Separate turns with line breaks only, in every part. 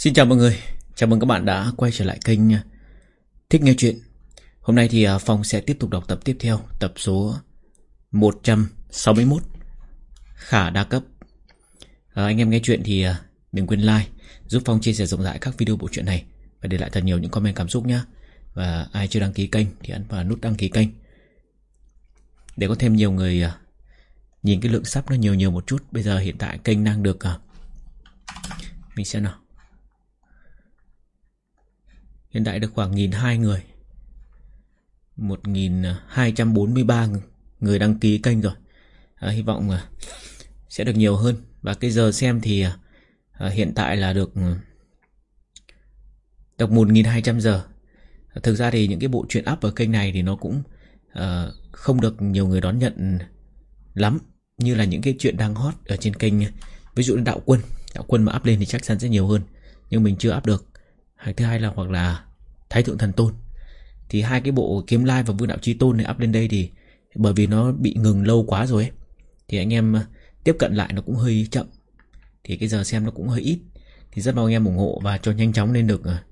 Xin chào mọi người, chào mừng các bạn đã quay trở lại kênh à, Thích Nghe Chuyện. Hôm nay thì à, Phong sẽ tiếp tục đọc tập tiếp theo, tập số 161 Khả đa cấp. À, Anh em nghe chuyện thì à, đừng quên like, giúp Phong chia sẻ rộng rãi các video bộ truyện này Và để lại thật nhiều những comment cảm xúc nhé Và ai chưa đăng ký kênh thì ấn vào nút đăng ký kênh. Để có thêm nhiều người nhìn cái lượng sắp nó nhiều nhiều một chút Bây giờ hiện tại kênh đang được Mình xem nào. Hiện tại được khoảng 1.200 người. 1.243 à, người đăng ký kênh rồi. À, Hy vọng à, sẽ được nhiều hơn. Và cái giờ xem thì à, à hiện tại là được ừ, Được 1.200 giờ. Thực ra thì những cái bộ truyện up ở kênh này thì nó cũng à, không được nhiều người đón nhận lắm. Như là những cái chuyện đang hot ở trên kênh Ví dụ là Đạo Quân. Đạo Quân mà up lên thì chắc chắn sẽ nhiều hơn. Nhưng mình chưa up được hay thứ hai là hoặc là Thái Thượng Thần Tôn. Thì hai cái bộ Kiếm Lai và Vương Đạo Chi Tôn này up lên đây thì Bởi vì nó bị ngừng lâu quá rồi ấy Thì anh em ờ, tiếp cận lại nó cũng hơi chậm. Thì cái giờ xem nó cũng hơi ít. Thì rất mong anh em ủng hộ và cho nhanh chóng lên được ờ,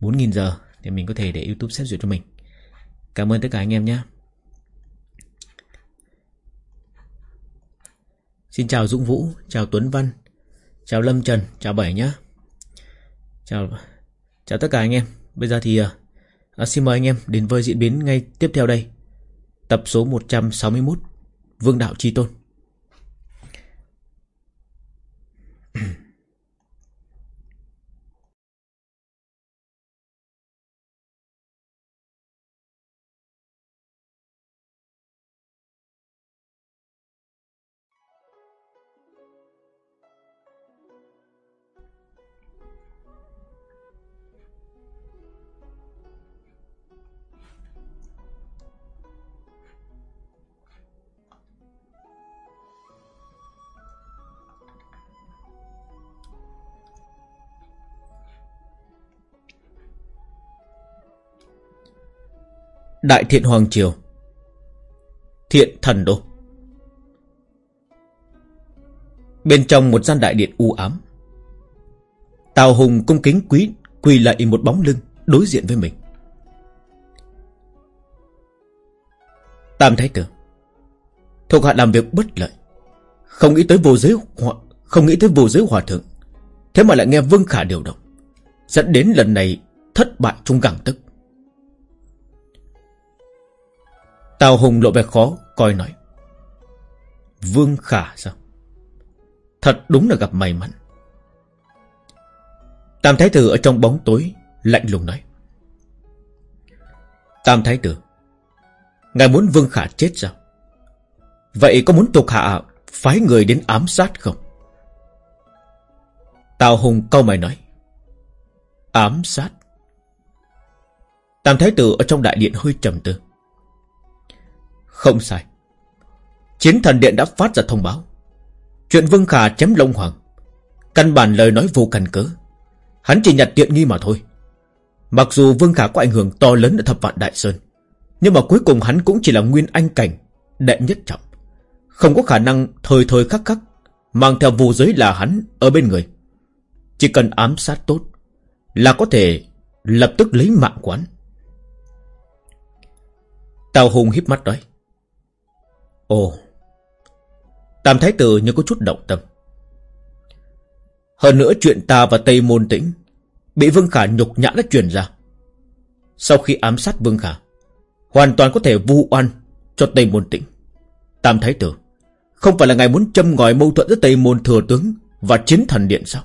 4.000 giờ Để mình có thể để Youtube xét duyệt cho mình. Cảm ơn tất cả anh em nhé. Xin chào Dũng Vũ, chào Tuấn Văn, chào Lâm Trần, chào Bảy nhé. Chào Chào tất cả anh em. Bây giờ thì ờ, à, xin mời anh em đến với diễn biến ngay tiếp theo đây. Tập số 161 Vương Đạo Chi Tôn. Đại thiện Hoàng Triều. Thiện thần đô. Bên trong một gian đại điện u ám Tào Hùng cung kính quý Quỳ lại một bóng lưng Đối diện với mình. Tam Thái Tử Thuộc hạ làm việc bất lợi Không nghĩ tới vô giới hòa, Không nghĩ tới vô giới hòa thượng Thế mà lại nghe Vương Khả điều động Dẫn đến lần này thất bại trung gẳng tức Tào Hùng lộ vẻ khó coi nói. Vương Khả sao? Thật đúng là gặp may mắn. Tam Thái Tử ở trong bóng tối Lạnh lùng nói. Tam Thái Tử, Ngài muốn Vương Khả chết sao? Vậy có muốn tục hạ Phái người đến ám sát không? Tào Hùng câu mày nói. Ám sát? Tam Thái Tử ở trong đại điện hơi trầm tư không sai. Chiến thần điện đã phát ra thông báo. Chuyện Vương Khả chém Long Hoàng. Căn bản lời nói vô căn cứ Hắn chỉ nhặt tiện nghi mà thôi. Mặc dù Vương Khả có ảnh hưởng to lớn ở thập vạn Đại Sơn. Nhưng mà cuối cùng hắn cũng chỉ là nguyên anh cảnh. Đệ nhất trọng. Không có khả năng thời thời khắc khắc. Mang theo vô giới là hắn ở bên người. Chỉ cần ám sát tốt. Là có thể lập tức lấy mạng quán. Tào Hùng híp mắt nói. Ồ Tam Thái Tử như có chút động tâm. Hơn nữa chuyện ta và Tây Môn Tĩnh Bị Vương Khả nhục nhã đã truyền ra. Sau khi ám sát Vương Khả, Hoàn toàn có thể vu oan Cho Tây Môn Tĩnh. Tam Thái Tử, Không phải là ngài muốn châm ngòi mâu thuẫn giữa Tây Môn Thừa Tướng Và Chiến Thần Điện sao?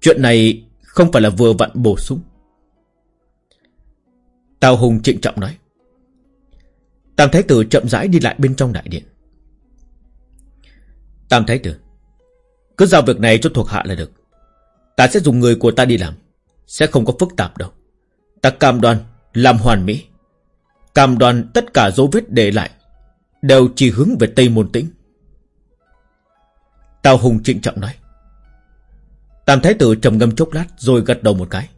Chuyện này không phải là vừa vặn bổ sung. Tào Hùng trịnh trọng nói Tam Thái Tử chậm rãi đi lại bên trong đại điện. Tam Thái Tử, cứ giao việc này cho thuộc hạ là được. Ta sẽ dùng người của ta đi làm. Sẽ không có phức tạp đâu. Ta cam đoan làm hoàn mỹ. Cam đoan tất cả dấu vết để lại đều chỉ hướng về Tây Môn Tĩnh. Tào Hùng trịnh trọng nói. Tam Thái Tử trầm ngâm chốc lát rồi gật đầu một cái.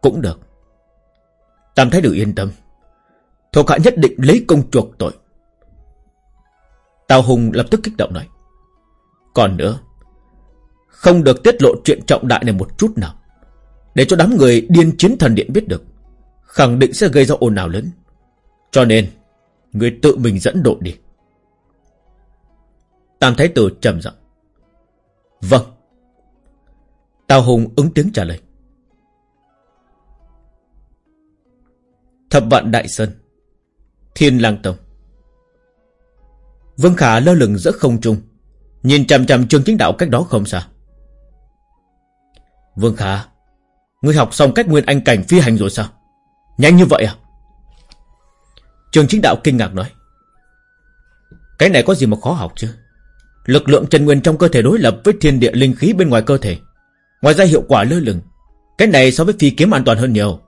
Cũng được. Tam Thái Tử yên tâm. Thuộc hạ nhất định lấy công chuộc tội. Tào Hùng lập tức kích động nói. Còn nữa, không được tiết lộ chuyện trọng đại này một chút nào. Để cho đám người điên chiến thần điện biết được Khẳng định sẽ gây ra ồn ào lớn Cho nên Người tự mình dẫn độ đi Tam Thái Tử trầm giọng Vâng Tào Hùng ứng tiếng trả lời Thập vạn Đại Sơn Thiên Lang Tông. Vương Khả lơ lửng giữa không trung, Nhìn chằm chằm trường chính đạo cách đó không xa. Vương Khả, Ngươi học xong cách nguyên anh cảnh phi hành rồi sao? Nhanh như vậy à? Trường chính đạo kinh ngạc nói. Cái này có gì mà khó học chứ? Lực lượng chân nguyên trong cơ thể đối lập với thiên địa linh khí bên ngoài cơ thể. Ngoài ra hiệu quả lơ lửng. Cái này so với phi kiếm an toàn hơn nhiều.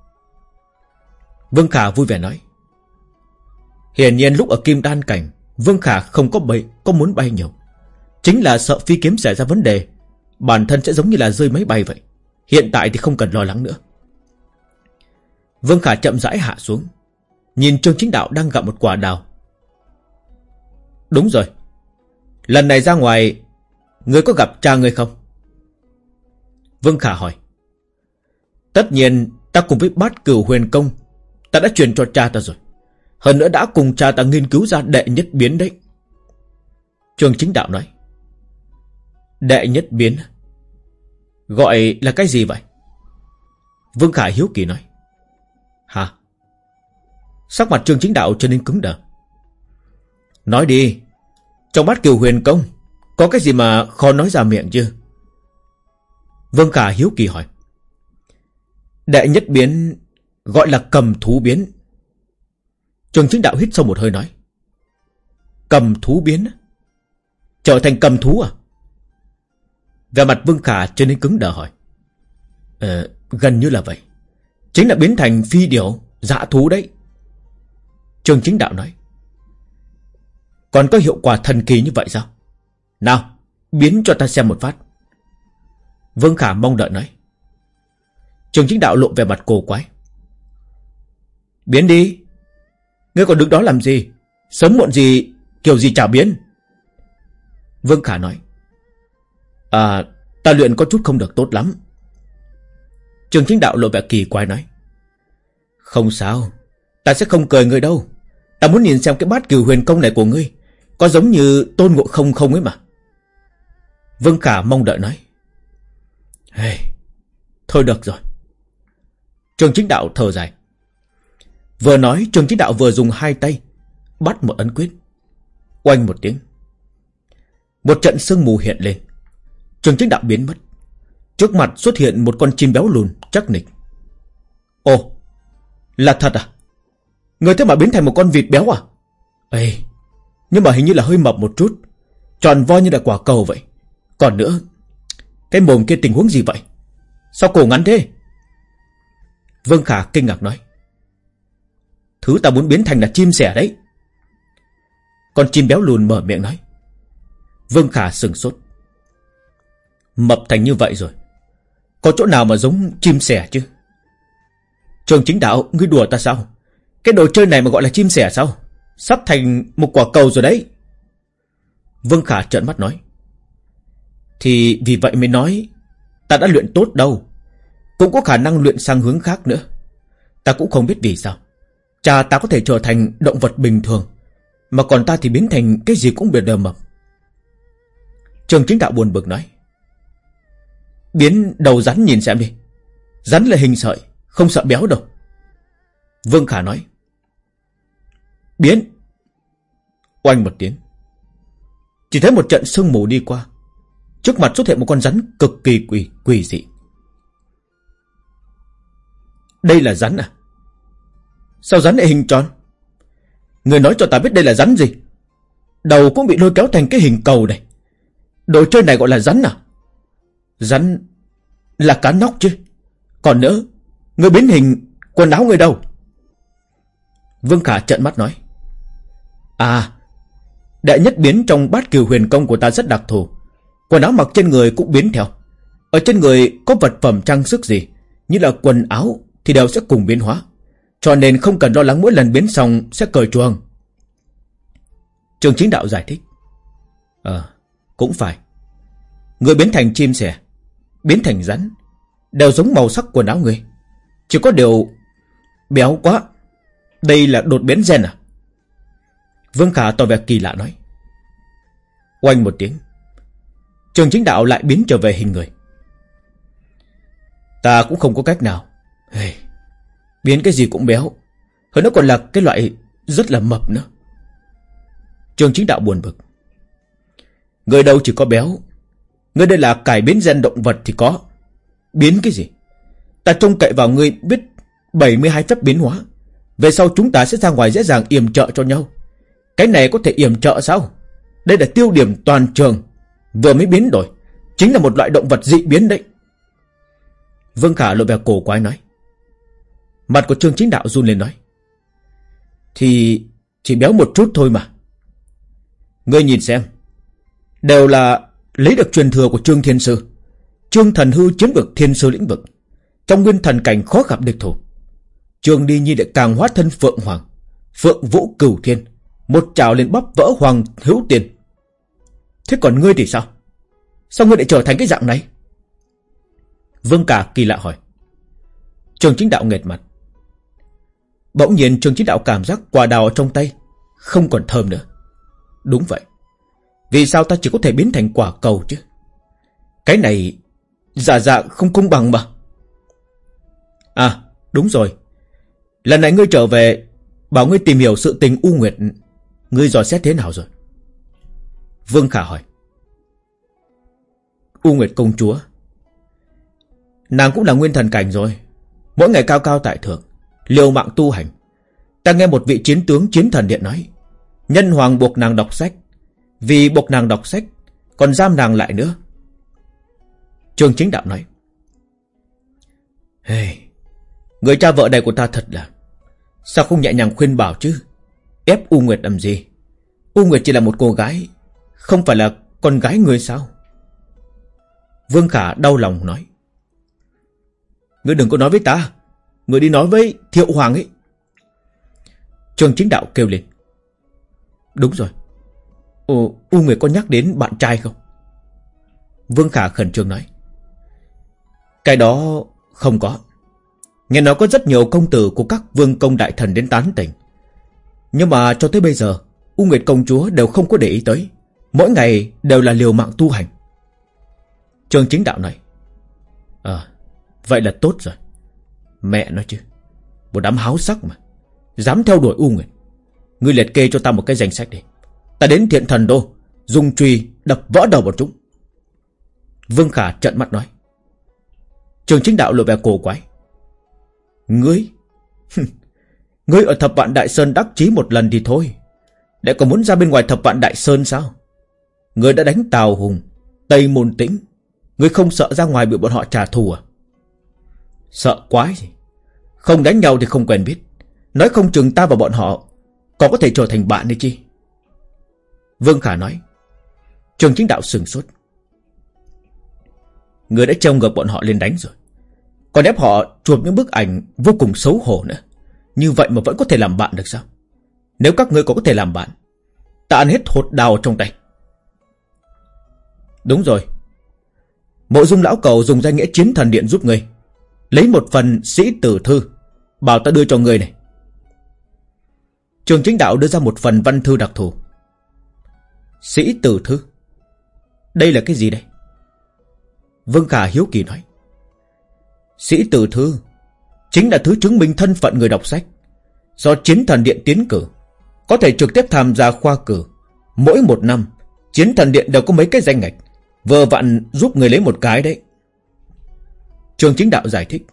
Vương Khả vui vẻ nói. Hiển nhiên lúc ở kim đan cảnh Vương Khả không có bay, có muốn bay nhiều. Chính là sợ phi kiếm xảy ra vấn đề Bản thân sẽ giống như là rơi máy bay vậy. Hiện tại thì không cần lo lắng nữa. Vương Khả chậm rãi hạ xuống Nhìn Trương Chính Đạo đang gặp một quả đào. Đúng rồi Lần này ra ngoài Ngươi có gặp cha ngươi không? Vương Khả hỏi. Tất nhiên ta cùng với bát cửu huyền công Ta đã truyền cho cha ta rồi. Hơn nữa đã cùng cha ta nghiên cứu ra đệ nhất biến đấy. Trường chính đạo nói, Đệ nhất biến? Gọi là cái gì vậy? Vương khải hiếu kỳ nói, Hả? Sắc mặt trường chính đạo trở nên cứng đờ. Nói đi, Trong bát kiều huyền công, Có cái gì mà khó nói ra miệng chứ? Vương Khả hiếu kỳ hỏi, Đệ nhất biến Gọi là cầm thú biến. Trường chính đạo hít sâu một hơi nói. Cầm thú biến Trở thành cầm thú à? Về mặt Vương Khả trở nên cứng đờ hỏi. Ờ gần như là vậy. Chính là biến thành phi điểu Dạ thú đấy. Trường chính đạo nói. Còn có hiệu quả thần kỳ như vậy sao? Nào, biến cho ta xem một phát. Vương Khả mong đợi nói. Trường chính đạo lộ về mặt cổ quái. Biến đi. Ngươi còn đứng đó làm gì? Sớm muộn gì Kiểu gì chả biến. Vương Khả nói À ta luyện có chút không được tốt lắm. Trường chính đạo lộ vẻ kỳ quái nói Không sao Ta sẽ không cười ngươi đâu. Ta muốn nhìn xem cái bát cửu huyền công này của ngươi Có giống như tôn ngộ không không ấy mà. Vương Khả mong đợi nói hey, Thôi được rồi. Trường chính đạo thở dài Vừa nói trường chính đạo vừa dùng hai tay, Bắt một ấn quyết. Oanh một tiếng. Một trận sương mù hiện lên. Trường chính đạo biến mất. Trước mặt xuất hiện một con chim béo lùn, chắc nịch. Ồ Là thật à? Người thế mà biến thành một con vịt béo à? Ê, Nhưng mà hình như là hơi mập một chút. Tròn vo như là quả cầu vậy. Còn nữa, Cái mồm kia tình huống gì vậy? Sao cổ ngắn thế? Vương Khả kinh ngạc nói. Thứ ta muốn biến thành là chim sẻ đấy. Con chim béo lùn mở miệng nói. Vương Khả sừng sốt. Mập thành như vậy rồi. Có chỗ nào mà giống chim sẻ chứ? Trường chính đạo, Ngươi đùa ta sao? Cái đồ chơi này mà gọi là chim sẻ sao? Sắp thành một quả cầu rồi đấy. Vương Khả trợn mắt nói. Thì vì vậy mới nói, Ta đã luyện tốt đâu. Cũng có khả năng luyện sang hướng khác nữa. Ta cũng không biết vì sao. Cha ta có thể trở thành động vật bình thường Mà còn ta thì biến thành cái gì cũng biệt đờ mập Trường chính đạo buồn bực nói Biến đầu rắn nhìn xem đi. Rắn là hình sợi Không sợ béo đâu. Vương Khả nói Biến. Oanh một tiếng. Chỉ thấy một trận sương mù đi qua. Trước mặt xuất hiện một con rắn cực kỳ quỷ, quỷ dị. Đây là rắn à? Sao rắn lại hình tròn? Người nói cho ta biết đây là rắn gì? Đầu cũng bị lôi kéo thành cái hình cầu này. Đồ chơi này gọi là rắn à? Rắn là cá nóc chứ. Còn nữa, Người biến hình quần áo người đâu? Vương Khả trợn mắt nói. À Đại nhất biến trong bát kiều huyền công của ta rất đặc thù. Quần áo mặc trên người cũng biến theo. Ở trên người có vật phẩm trang sức gì? Như là quần áo Thì đều sẽ cùng biến hóa. Cho nên không cần lo lắng mỗi lần biến xong Sẽ cởi chuồng. Trường chính đạo giải thích. Ờ cũng phải. Người biến thành chim sẻ Biến thành rắn Đều giống màu sắc quần áo người. Chỉ có điều Béo quá. Đây là đột biến gen à? Vương Khả tỏ vẻ kỳ lạ nói. Oanh một tiếng Trường chính đạo lại biến trở về hình người. Ta cũng không có cách nào. Hey, Biến cái gì cũng béo. Hơn nó còn là cái loại rất là mập nữa. Trường chính đạo buồn bực. Người đâu chỉ có béo. Người đây là cải biến gen động vật thì có. Biến cái gì? Ta trông cậy vào ngươi biết 72 phép biến hóa. Về sau chúng ta sẽ ra ngoài dễ dàng yểm trợ cho nhau. Cái này có thể yểm trợ sao? Đây là tiêu điểm toàn trường. Vừa mới biến đổi. Chính là một loại động vật dị biến đấy. Vương Khả lộ vẻ cổ quái nói. Mặt của Trương Chính Đạo run lên nói, Thì chỉ béo một chút thôi mà. Ngươi nhìn xem, Đều là lấy được truyền thừa của Trương Thiên Sư, Trương Thần Hư chiếm được Thiên Sư lĩnh vực, Trong nguyên thần cảnh khó gặp địch thủ. Trương Đi Nhi lại càng hóa thân Phượng Hoàng, Phượng Vũ Cửu Thiên, Một trào lên bóp vỡ Hoàng Hữu Tiền. Thế còn ngươi thì sao? Sao ngươi lại trở thành cái dạng này? Vương Cả kỳ lạ hỏi. Trường chính đạo nghệt mặt. Bỗng nhiên trường Chí đạo cảm giác quả đào trong tay, Không còn thơm nữa. Đúng vậy. Vì sao ta chỉ có thể biến thành quả cầu chứ? Cái này, Giả dạ không công bằng mà. À đúng rồi. Lần này ngươi trở về, Bảo ngươi tìm hiểu sự tình U Nguyệt. Ngươi dò xét thế nào rồi? Vương Khả hỏi. U Nguyệt công chúa, Nàng cũng là nguyên thần cảnh rồi. Mỗi ngày cao cao tại thượng. Liều mạng tu hành. Ta nghe một vị chiến tướng chiến thần điện nói Nhân hoàng buộc nàng đọc sách Vì buộc nàng đọc sách Còn giam nàng lại nữa. Trường chính đạo nói hey, Người cha vợ này của ta thật là Sao không nhẹ nhàng khuyên bảo chứ? Ép U Nguyệt làm gì? U Nguyệt chỉ là một cô gái Không phải là con gái người sao? Vương Khả đau lòng nói Ngươi đừng có nói với ta người đi nói với Thiệu Hoàng ấy. Trường chính đạo kêu lên. Đúng rồi. Ồ, U Nguyệt có nhắc đến bạn trai không? Vương Khả khẩn trương nói. Cái đó không có. Nghe nói có rất nhiều công tử của các vương công đại thần đến tán tỉnh. Nhưng mà cho tới bây giờ U Nguyệt công chúa đều không có để ý tới. Mỗi ngày đều là liều mạng tu hành. Trường chính đạo này À ờ, Vậy là tốt rồi. Mẹ nói chứ. Một đám háo sắc mà. Dám theo đuổi U Nguyệt. Ngươi liệt kê cho ta một cái danh sách đi. Ta đến thiện thần đô, Dùng truy đập vỡ đầu bọn chúng. Vương Khả trận mắt nói. Trường chính đạo lộ vẻ cổ quái. Ngươi? Ngươi ở thập vạn Đại Sơn đắc chí một lần thì thôi. Để còn muốn ra bên ngoài thập vạn Đại Sơn sao? Ngươi đã đánh Tào Hùng, Tây Môn Tĩnh. Ngươi không sợ ra ngoài bị bọn họ trả thù à? Sợ quái gì? Không đánh nhau thì không quen biết. Nói không chừng ta và bọn họ Còn có thể trở thành bạn hay chi Vương Khả nói. Trường chính đạo sừng sốt. Người đã trông ngược bọn họ lên đánh rồi. Còn ép họ chụp những bức ảnh Vô cùng xấu hổ nữa. Như vậy mà vẫn có thể làm bạn được sao? Nếu các ngươi có thể làm bạn, Ta ăn hết hột đào trong tay. Đúng rồi. Mộ dung lão cầu dùng danh nghĩa chiến thần điện giúp ngươi. Lấy một phần sĩ tử thư, Bảo ta đưa cho người này. Trường chính đạo đưa ra một phần văn thư đặc thù. Sĩ tử thư? Đây là cái gì đây? Vương Khả hiếu kỳ nói. Sĩ tử thư Chính là thứ chứng minh thân phận người đọc sách. Do chiến thần điện tiến cử, Có thể trực tiếp tham gia khoa cử. Mỗi một năm, Chiến thần điện đều có mấy cái danh ngạch, Vừa vặn giúp người lấy một cái đấy. Trường chính đạo giải thích.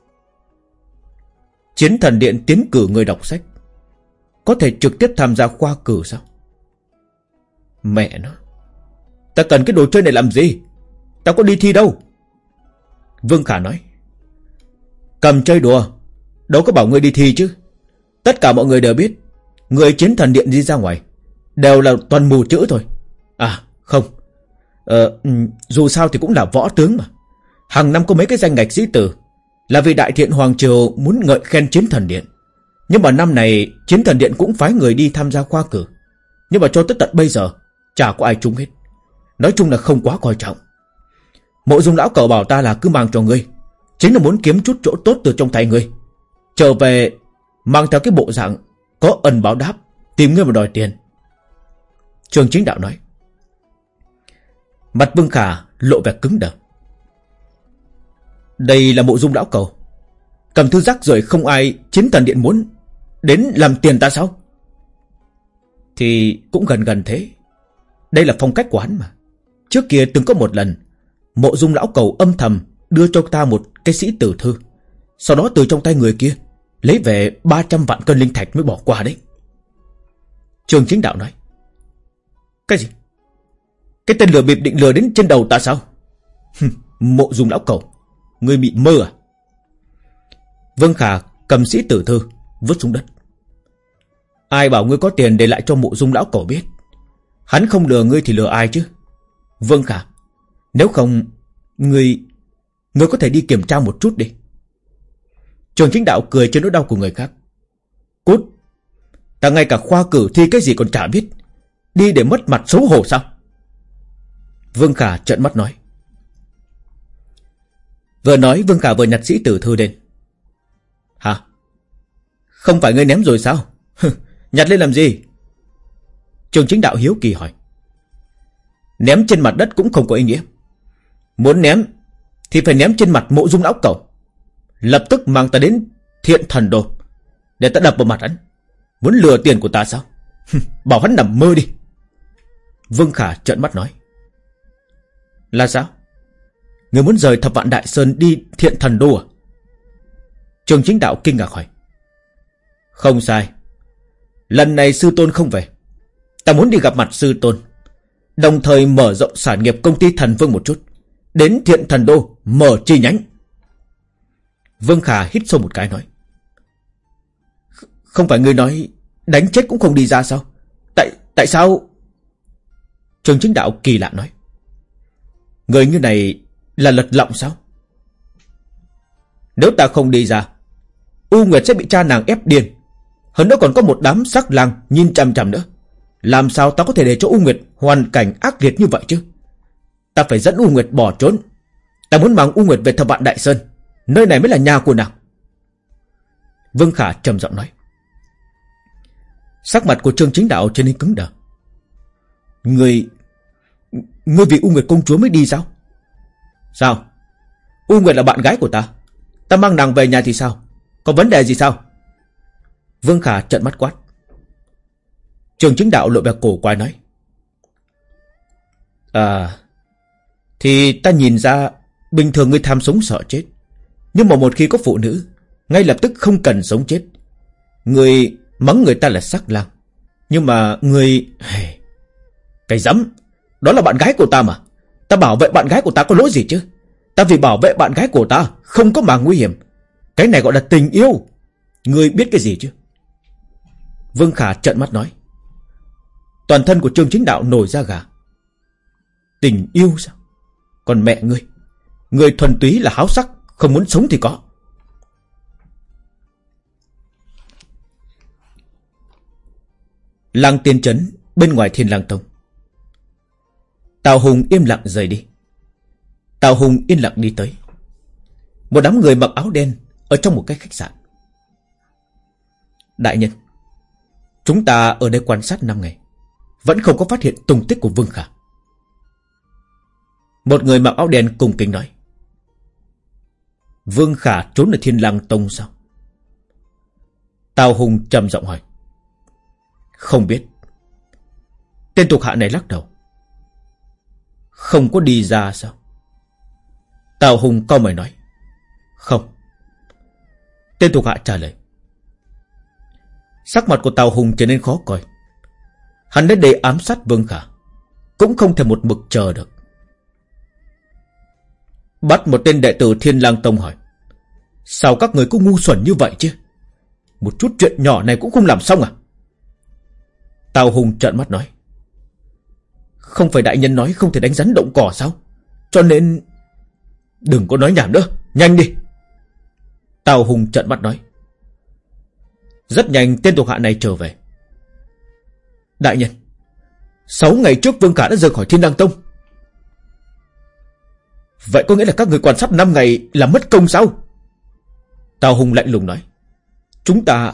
Chiến thần điện tiến cử người đọc sách. Có thể trực tiếp tham gia khoa cử sao? Mẹ nó. Ta cần cái đồ chơi này làm gì? Ta có đi thi đâu? Vương Khả nói. Cầm chơi đùa. Đâu có bảo người đi thi chứ. Tất cả mọi người đều biết. Người chiến thần điện đi ra ngoài. Đều là toàn mù chữ thôi. À không. Ờ, ừ, dù sao thì cũng là võ tướng mà. Hàng năm có mấy cái danh ngạch sĩ tử. Là vì Đại Thiện Hoàng Triều muốn ngợi khen Chiến Thần Điện. Nhưng mà năm này, Chiến Thần Điện cũng phái người đi tham gia khoa cử. Nhưng mà cho tới tận bây giờ, Chả có ai trúng hết. Nói chung là không quá coi trọng. Mộ dung lão cậu bảo ta là cứ mang cho ngươi. Chính là muốn kiếm chút chỗ tốt từ trong tay ngươi. Trở về, Mang theo cái bộ dạng Có ẩn báo đáp, Tìm ngươi mà đòi tiền. Trường chính đạo nói. Mặt Vương Khả lộ vẻ cứng đờ. Đây là mộ dung lão cầu. Cầm thư rắc rồi không ai Chiến thần điện muốn Đến làm tiền ta sao? Thì cũng gần gần thế. Đây là phong cách của hắn mà. Trước kia từng có một lần, Mộ dung lão cầu âm thầm Đưa cho ta một cái sĩ tử thư. Sau đó từ trong tay người kia, Lấy về 300 vạn cân linh thạch mới bỏ qua đấy. Trường chính đạo nói, Cái gì? Cái tên lừa bịp định lừa đến trên đầu ta sao? Mộ dung lão cầu Người bị mơ à? Vương Khả cầm sĩ tử thư, Vứt xuống đất. Ai bảo ngươi có tiền để lại cho mộ dung lão cổ biết? Hắn không lừa ngươi thì lừa ai chứ? Vương Khả, Nếu không, Ngươi Ngươi có thể đi kiểm tra một chút đi. Trường chính đạo cười trên nỗi đau của người khác. Cút! Ta ngay cả khoa cử thi cái gì còn chả biết. Đi để mất mặt xấu hổ sao? Vương Khả trợn mắt nói. Vừa nói Vương Khả vừa nhặt sĩ tử thư lên. Hả? Không phải ngươi ném rồi sao? Nhặt lên làm gì? Trường chính đạo hiếu kỳ hỏi. Ném trên mặt đất cũng không có ý nghĩa. Muốn ném Thì phải ném trên mặt mộ dung lão cầu Lập tức mang ta đến thiện thần đồ Để ta đập vào mặt hắn. Muốn lừa tiền của ta sao? Bảo hắn nằm mơ đi. Vương Khả trợn mắt nói. Là sao? Người muốn rời thập vạn đại sơn đi thiện thần đô à? Trường chính đạo kinh ngạc hỏi. Không sai. Lần này sư tôn không về. Ta muốn đi gặp mặt sư tôn, Đồng thời mở rộng sản nghiệp công ty thần vương một chút. Đến thiện thần đô, Mở chi nhánh. Vương Khả hít sâu một cái nói. Không phải người nói Đánh chết cũng không đi ra sao? Tại tại sao? Trường chính đạo kỳ lạ nói. Người như này là lật lọng sao? Nếu ta không đi ra, U Nguyệt sẽ bị cha nàng ép điên. Hơn nữa còn có một đám sắc lang Nhìn chằm chằm nữa. Làm sao ta có thể để cho U Nguyệt hoàn cảnh ác liệt như vậy chứ? Ta phải dẫn U Nguyệt bỏ trốn. Ta muốn mang U Nguyệt về thập vạn Đại Sơn. Nơi này mới là nhà của nàng. Vương Khả trầm giọng nói. Sắc mặt của Trương Chính Đạo trở nên cứng đờ. Người Người vì U Nguyệt công chúa mới đi sao? Sao? U Nguyệt là bạn gái của ta. Ta mang nàng về nhà thì sao? Có vấn đề gì sao? Vương Khả trận mắt quát. Trường chính đạo lộ vẻ cổ quái nói. À Thì ta nhìn ra Bình thường người tham sống sợ chết. Nhưng mà một khi có phụ nữ, Ngay lập tức không cần sống chết. Người mắng người ta là sắc lang. Nhưng mà người Cái dẫm, Đó là bạn gái của ta mà. Ta bảo vệ bạn gái của ta có lỗi gì chứ? Ta vì bảo vệ bạn gái của ta Không có mà nguy hiểm. Cái này gọi là tình yêu. Người biết cái gì chứ? Vương Khả trợn mắt nói. Toàn thân của Trương Chính Đạo nổi ra gà. Tình yêu sao? Còn mẹ ngươi Người thuần túy là háo sắc, Không muốn sống thì có. Lăng tiên trấn, Bên ngoài thiên lang tông. Tào Hùng im lặng rời đi. Tào Hùng yên lặng đi tới. Một đám người mặc áo đen Ở trong một cái khách sạn. Đại nhân, Chúng ta ở đây quan sát 5 ngày, Vẫn không có phát hiện tung tích của Vương Khả. Một người mặc áo đen cùng kính nói, Vương Khả trốn ở Thiên Lang Tông sao? Tào Hùng trầm giọng hỏi, Không biết. Tên thuộc hạ này lắc đầu không có đi ra sao? Tào Hùng cao mày nói. Không. Tên thuộc hạ trả lời. Sắc mặt của Tào Hùng trở nên khó coi. Hắn đã để ám sát Vương Khả, Cũng không thể một mực chờ được. Bắt một tên đệ tử Thiên lang Tông hỏi. Sao các người cũng ngu xuẩn như vậy chứ? Một chút chuyện nhỏ này cũng không làm xong à? Tào Hùng trợn mắt nói. Không phải đại nhân nói không thể đánh rắn động cỏ sao Cho nên, Đừng có nói nhảm nữa Nhanh đi Tào Hùng trợn mắt nói Rất nhanh, tên thuộc hạ này trở về Đại nhân, Sáu ngày trước Vương Khả đã rời khỏi Thiên Đăng Tông Vậy có nghĩa là các người quan sát 5 ngày là mất công sao? Tào Hùng lạnh lùng nói. Chúng ta...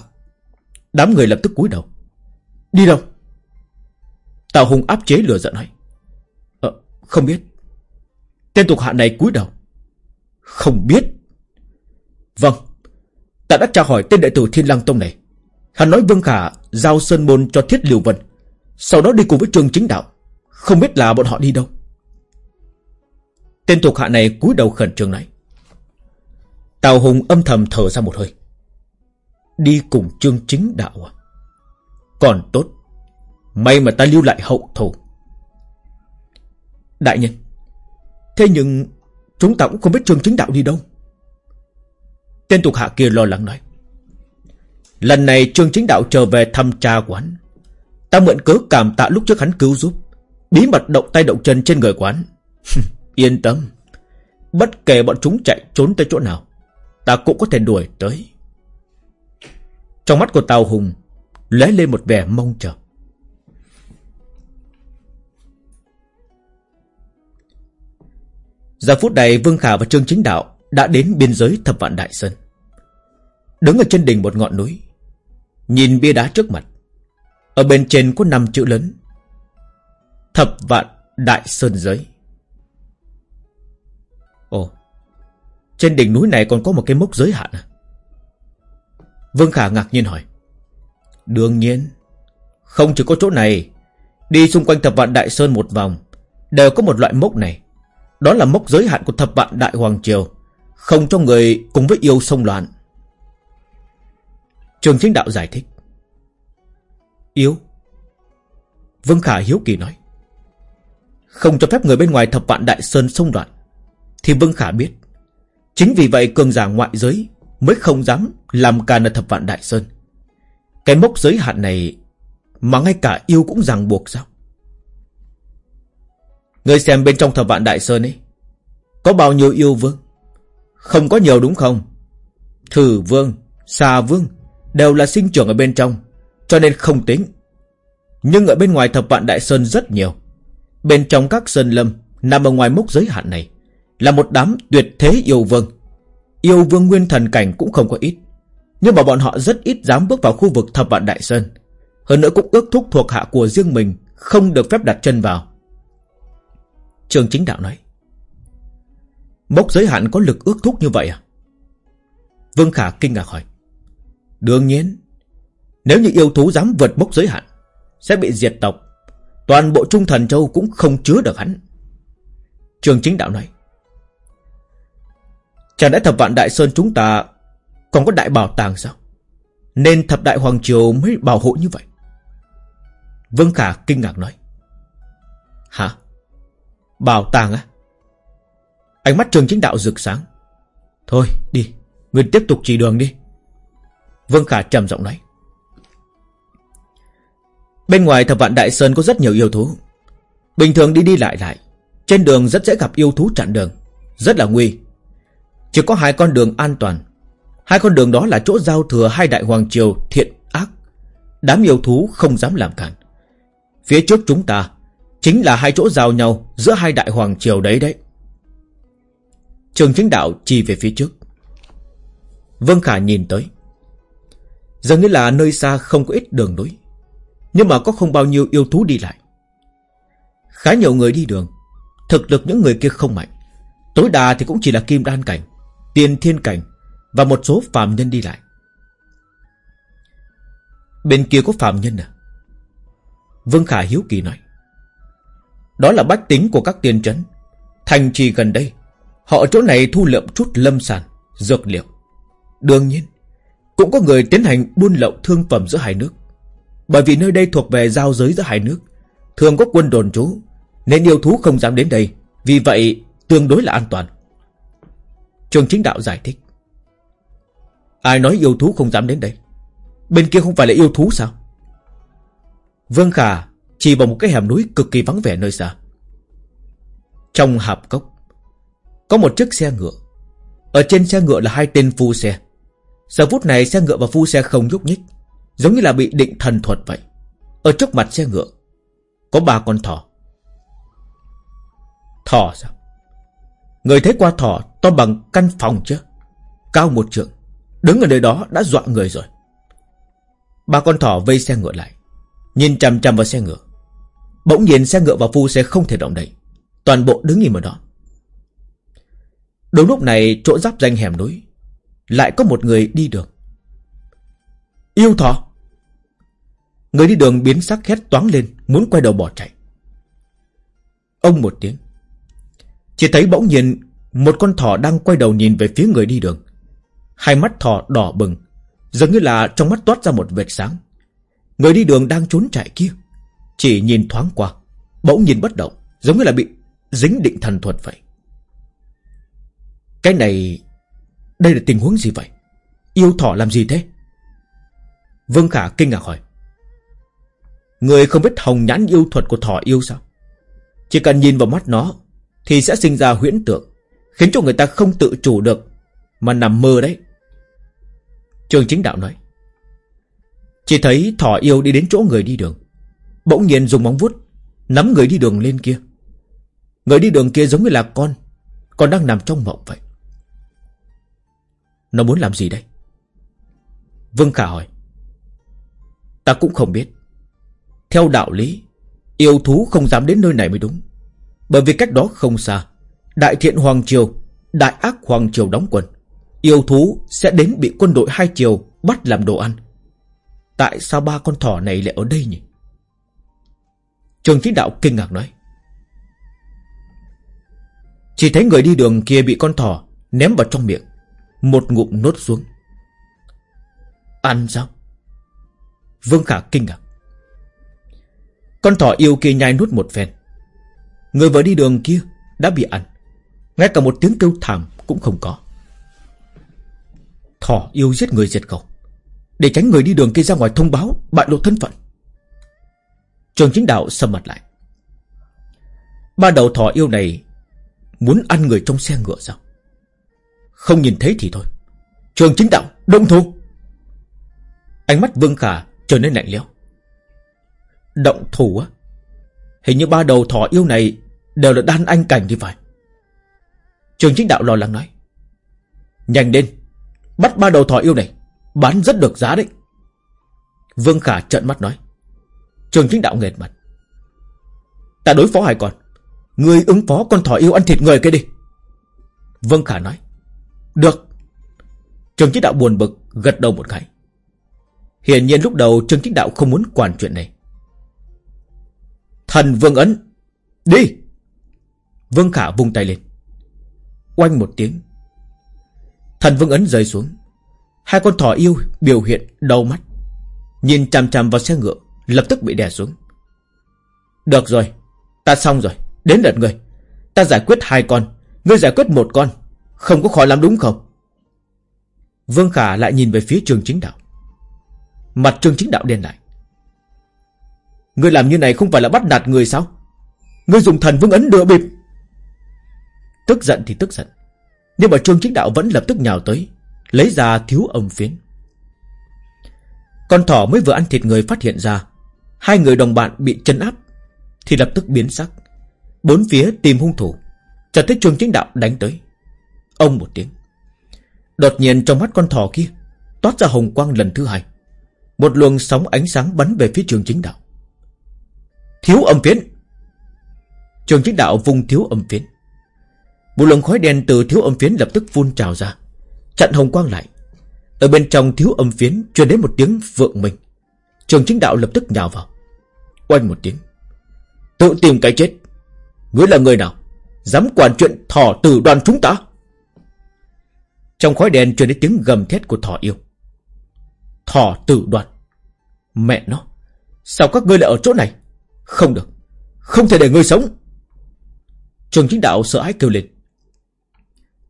Đám người lập tức cúi đầu. Đi đâu? Tào Hùng áp chế lửa giận nói. Ờ, không biết. Tên thuộc hạ này cúi đầu. Không biết. Vâng. Ta đã tra hỏi tên đại tử Thiên Lăng Tông này. Hắn nói Vương Khả giao sơn môn cho Thiết Liều Vân. Sau đó đi cùng với trường chính đạo. Không biết là bọn họ đi đâu. Tên thuộc hạ này cúi đầu khẩn trương nói. Tào Hùng âm thầm thở ra một hơi. Đi cùng trương chính đạo à? Còn tốt. May mà ta lưu lại hậu thủ. Đại nhân. Thế nhưng chúng ta cũng không biết trương chính đạo đi đâu. Tên thuộc hạ kia lo lắng nói. Lần này trương chính đạo trở về thăm cha quán. Ta mượn cớ cảm tạ lúc trước hắn cứu giúp. Bí mật động tay động chân trên người quán. Yên tâm. Bất kể bọn chúng chạy trốn tới chỗ nào. Ta cũng có thể đuổi tới. Trong mắt của Tào Hùng lóe lên một vẻ mong chờ. Giờ phút này Vương Khả và Trương Chính Đạo đã đến biên giới thập vạn Đại Sơn. Đứng ở trên đỉnh một ngọn núi, nhìn bia đá trước mặt. Ở bên trên có năm chữ lớn. Thập vạn Đại Sơn Giới. Ồ, trên đỉnh núi này còn có một cái mốc giới hạn à? Vương Khả ngạc nhiên hỏi. Đương nhiên, không chỉ có chỗ này, đi xung quanh thập vạn Đại Sơn một vòng, đều có một loại mốc này. Đó là mốc giới hạn của thập vạn Đại Hoàng Triều, không cho người cùng với yêu sông loạn. Trường chính đạo giải thích. Yêu? Vương Khả hiếu kỳ nói. Không cho phép người bên ngoài thập vạn Đại Sơn sông loạn, Thì Vương Khả biết. Chính vì vậy cường giả ngoại giới mới không dám làm càn ở thập vạn Đại Sơn. Cái mốc giới hạn này mà ngay cả yêu cũng ràng buộc sao? Ngươi xem bên trong thập vạn Đại Sơn ấy Có bao nhiêu yêu vương? Không có nhiều đúng không? Thử vương, xà vương Đều là sinh trưởng ở bên trong Cho nên không tính. Nhưng ở bên ngoài thập vạn Đại Sơn rất nhiều. Bên trong các sơn lâm Nằm ở ngoài mốc giới hạn này Là một đám tuyệt thế yêu vương. Yêu vương nguyên thần cảnh cũng không có ít Nhưng mà bọn họ rất ít dám bước vào khu vực thập vạn Đại Sơn. Hơn nữa cũng ước thúc thuộc hạ của riêng mình Không được phép đặt chân vào. Trường chính đạo nói. Mốc giới hạn có lực ước thúc như vậy à? Vương Khả kinh ngạc hỏi. Đương nhiên. Nếu như yêu thú dám vượt mốc giới hạn, sẽ bị diệt tộc. Toàn bộ Trung Thần Châu cũng không chứa được hắn. Trường chính đạo nói. Chẳng lẽ thập vạn đại sơn chúng ta còn có đại bảo tàng sao? Nên thập đại hoàng triều mới bảo hộ như vậy. Vương Khả kinh ngạc nói. Hả? Bảo tàng á? Ánh mắt trường chính đạo rực sáng. Thôi đi, Nguyên tiếp tục chỉ đường đi. Vương Khả trầm giọng nói. Bên ngoài thập vạn Đại Sơn có rất nhiều yêu thú. Bình thường đi đi lại lại. Trên đường rất dễ gặp yêu thú chặn đường. Rất là nguy. Chỉ có hai con đường an toàn. Hai con đường đó là chỗ giao thừa hai đại hoàng triều thiện ác. Đám yêu thú không dám làm cản. Phía trước chúng ta Chính là hai chỗ giao nhau Giữa hai đại hoàng triều đấy đấy. Trường chính đạo chỉ về phía trước. Vương Khả nhìn tới. Dường như là nơi xa không có ít đường núi, Nhưng mà có không bao nhiêu yêu thú đi lại. Khá nhiều người đi đường, Thực lực những người kia không mạnh. Tối đa thì cũng chỉ là kim đan cảnh Tiền thiên cảnh Và một số phàm nhân đi lại. Bên kia có phàm nhân à? Vương Khả hiếu kỳ nói đó là bách tính của các tiên trấn. Thành trì gần đây, Họ ở chỗ này thu lượm chút lâm sản Dược liệu. Đương nhiên, Cũng có người tiến hành buôn lậu thương phẩm giữa hai nước. Bởi vì nơi đây thuộc về giao giới giữa hai nước, Thường có quân đồn trú, Nên yêu thú không dám đến đây. Vì vậy, tương đối là an toàn. Trường chính đạo giải thích. Ai nói yêu thú không dám đến đây? Bên kia không phải là yêu thú sao? Vương Khả chỉ vào một cái hẻm núi cực kỳ vắng vẻ nơi xa. Trong hạp cốc, Có một chiếc xe ngựa. Ở trên xe ngựa là hai tên phu xe. Giờ phút này xe ngựa và phu xe không nhúc nhích, Giống như là bị định thần thuật vậy. Ở trước mặt xe ngựa, Có ba con thỏ. Thỏ sao? Người thấy qua thỏ to bằng căn phòng chứ? Cao một trượng, Đứng ở nơi đó đã dọa người rồi. Ba con thỏ vây xe ngựa lại, Nhìn chằm chằm vào xe ngựa. Bỗng nhiên xe ngựa và phu xe không thể động đậy. Toàn bộ đứng im ở đó Đúng lúc này, chỗ giáp danh hẻm núi, Lại có một người đi đường. Yêu thỏ Người đi đường biến sắc hét toáng lên, Muốn quay đầu bỏ chạy. Ông một tiếng. Chỉ thấy bỗng nhiên, Một con thỏ đang quay đầu nhìn về phía người đi đường. Hai mắt thỏ đỏ bừng, Giống như là trong mắt toát ra một vệt sáng. Người đi đường đang trốn chạy kia. Chỉ nhìn thoáng qua, Bỗng nhìn bất động, Giống như là bị dính định thần thuật vậy. Cái này, Đây là tình huống gì vậy? Yêu thỏ làm gì thế? Vương Khả kinh ngạc hỏi. Người không biết hồng nhãn yêu thuật của thỏ yêu sao? Chỉ cần nhìn vào mắt nó, Thì sẽ sinh ra huyễn tượng, Khiến cho người ta không tự chủ được, Mà nằm mơ đấy. Trường chính đạo nói. Chỉ thấy thỏ yêu đi đến chỗ người đi đường. Bỗng nhiên dùng móng vuốt, Nắm người đi đường lên kia. Người đi đường kia giống như là con Còn đang nằm trong mộng vậy. Nó muốn làm gì đây? Vương Khả hỏi. Ta cũng không biết. Theo đạo lý, Yêu thú không dám đến nơi này mới đúng. Bởi vì cách đó không xa, Đại thiện Hoàng Triều, Đại ác Hoàng Triều đóng quân. Yêu thú sẽ đến bị quân đội hai triều Bắt làm đồ ăn. Tại sao ba con thỏ này lại ở đây nhỉ? Trường chính đạo kinh ngạc nói. Chỉ thấy người đi đường kia bị con thỏ Ném vào trong miệng, Một ngụm nốt xuống. Ăn sao? Vương Khả kinh ngạc. Con thỏ yêu kia nhai nuốt một phen. Người vợ đi đường kia Đã bị ăn. Ngay cả một tiếng kêu thảm cũng không có. Thỏ yêu giết người diệt khẩu. Để tránh người đi đường kia ra ngoài thông báo Bại lộ thân phận. Trường chính đạo sầm mặt lại. Ba đầu thỏ yêu này Muốn ăn người trong xe ngựa sao? Không nhìn thấy thì thôi. Trường chính đạo Động thủ. Ánh mắt Vương Khả trở nên lạnh lẽo. Động thủ á? Hình như ba đầu thỏ yêu này Đều là đan anh cảnh thì phải. Trường chính đạo lo lắng nói. Nhanh lên, Bắt ba đầu thỏ yêu này Bán rất được giá đấy. Vương Khả trợn mắt nói. Trường chính đạo nghệt mặt Ta đối phó hai con Người ứng phó con thỏ yêu ăn thịt người kia đi Vương Khả nói Được Trường chính đạo buồn bực gật đầu một cái Hiển nhiên lúc đầu trường Chính Đạo không muốn quản chuyện này. Thần Vương Ấn, đi! Vương Khả vung tay lên. Oanh một tiếng. Thần Vương Ấn rơi xuống. Hai con thỏ yêu biểu hiện đau mắt. Nhìn chằm chằm vào xe ngựa, lập tức bị đè xuống. Được rồi, ta xong rồi, đến lượt ngươi. Ta giải quyết hai con, ngươi giải quyết một con. Không có khó lắm đúng không? Vương Khả lại nhìn về phía trường chính đạo. Mặt trương chính đạo đen lại Ngươi làm như này không phải là bắt nạt người sao Ngươi dùng thần vương ấn đựa bịp Tức giận thì tức giận Nhưng mà trương chính đạo vẫn lập tức nhào tới Lấy ra thiếu âm phiến Con thỏ mới vừa ăn thịt người phát hiện ra Hai người đồng bạn bị chân áp, Thì lập tức biến sắc. Bốn phía tìm hung thủ Chợt thấy trường chính đạo đánh tới. Ông một tiếng. Đột nhiên trong mắt con thỏ kia, Toát ra hồng quang lần thứ hai. Một luồng sóng ánh sáng bắn về phía trường chính đạo. Thiếu âm phiến! Trường chính đạo vung thiếu âm phiến. Một luồng khói đen từ thiếu âm phiến lập tức phun trào ra, Chặn hồng quang lại. Ở bên trong thiếu âm phiến truyền đến một tiếng vượng mình. Trường chính đạo lập tức nhào vào. Oanh một tiếng. Tự tìm cái chết. Ngươi là người nào? Dám quản chuyện thỏ tử đoàn chúng ta? Trong khói đen truyền đến tiếng gầm thét của thỏ yêu. Thỏ tử đoàn. Mẹ nó. Sao các ngươi lại ở chỗ này? Không được. Không thể để ngươi sống. Trường chính đạo sợ hãi kêu lên.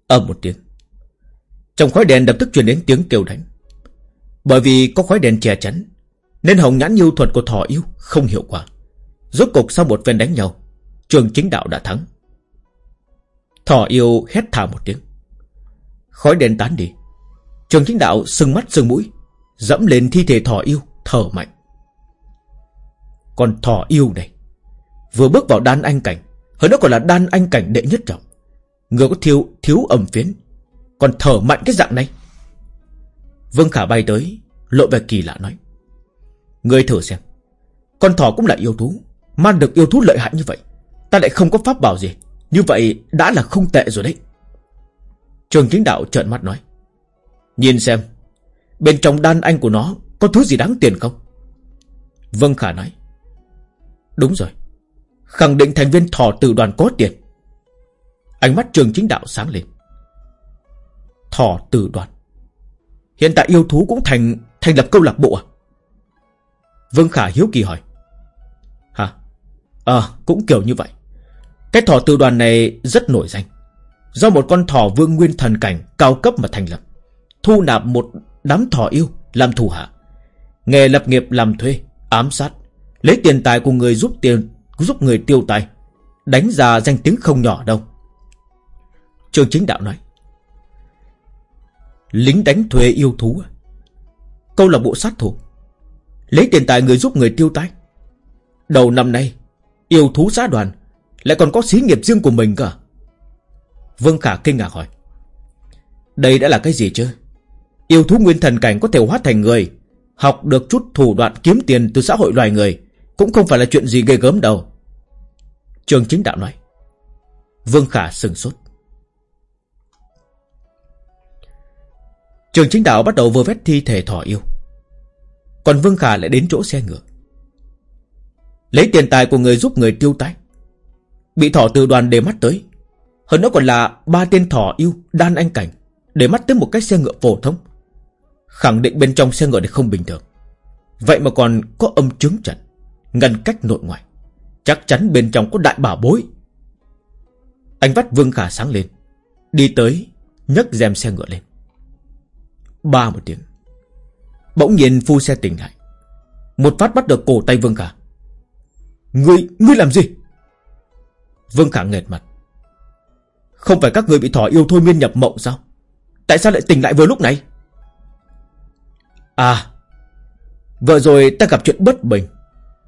Ầm một tiếng. Trong khói đèn lập tức truyền đến tiếng kêu đánh. Bởi vì có khói đèn che chắn nên hồng nhãn yêu thuật của thỏ yêu Không hiệu quả. Rốt cục sau một phen đánh nhau, Trường chính đạo đã thắng. Thỏ yêu hét thả một tiếng. Khói đèn tán đi. Trường chính đạo sưng mắt sưng mũi, Dẫm lên thi thể thỏ yêu, Thở mạnh. Còn thỏ yêu này, Vừa bước vào đan anh cảnh, Hơn nữa còn là đan anh cảnh đệ nhất trọng Người có thiếu thiếu ẩm phiến, Còn thở mạnh cái dạng này. Vương Khả bay tới, Lộ vẻ kỳ lạ nói Người thử xem. Con thỏ cũng là yêu thú Man được yêu thú lợi hại như vậy, Ta lại không có pháp bảo gì. Như vậy đã là không tệ rồi đấy. Trường chính đạo trợn mắt nói. Nhìn xem, Bên trong đan anh của nó Có thứ gì đáng tiền không? Vâng Khả nói. Đúng rồi, Khẳng định thành viên thỏ tử đoàn có tiền. Ánh mắt trường chính đạo sáng lên. Thỏ tử đoàn. Hiện tại yêu thú cũng thành Thành lập câu lạc bộ à? Vương Khả hiếu kỳ hỏi. Hả? Ờ à, cũng kiểu như vậy. Cái thỏ tư đoàn này rất nổi danh. Do một con thỏ vương nguyên thần cảnh Cao cấp mà thành lập. Thu nạp một đám thỏ yêu Làm thủ hạ. Nghề lập nghiệp làm thuê Ám sát. Lấy tiền tài của người giúp tiền Giúp người tiêu tài. Đánh ra danh tiếng không nhỏ đâu. Trường chính đạo nói. Lính đánh thuê yêu thú? Câu là bộ sát thủ. Lấy tiền tài người giúp người tiêu tài Đầu năm nay, Yêu thú xã đoàn Lại còn có xí nghiệp riêng của mình cả Vương Khả kinh ngạc hỏi, Đây đã là cái gì chứ? Yêu thú nguyên thần cảnh có thể hóa thành người, Học được chút thủ đoạn kiếm tiền từ xã hội loài người, Cũng không phải là chuyện gì ghê gớm đâu. Trường chính đạo nói. Vương Khả sừng sốt. Trường chính đạo bắt đầu vơ vét thi thể thỏ yêu. Còn Vương Khả lại đến chỗ xe ngựa. Lấy tiền tài của người giúp người tiêu tái. Bị thỏ từ đoàn để mắt tới. Hơn nữa còn là ba tên thỏ yêu, đan anh cảnh, Để mắt tới một cái xe ngựa phổ thông. Khẳng định bên trong xe ngựa này không bình thường. Vậy mà còn có âm chứng trận, Ngăn cách nội ngoại. Chắc chắn bên trong có đại bảo bối. Anh vắt Vương Khả sáng lên, Đi tới, nhấc rèm xe ngựa lên. Ba một tiếng. Bỗng nhiên phu xe tỉnh lại. Một phát bắt được cổ tay Vương Khả. Ngươi, ngươi làm gì? Vương Khả nghệt mặt. Không phải các người bị thỏ yêu thôi miên nhập mộng sao? Tại sao lại tỉnh lại vừa lúc này? À Vừa rồi ta gặp chuyện bất bình.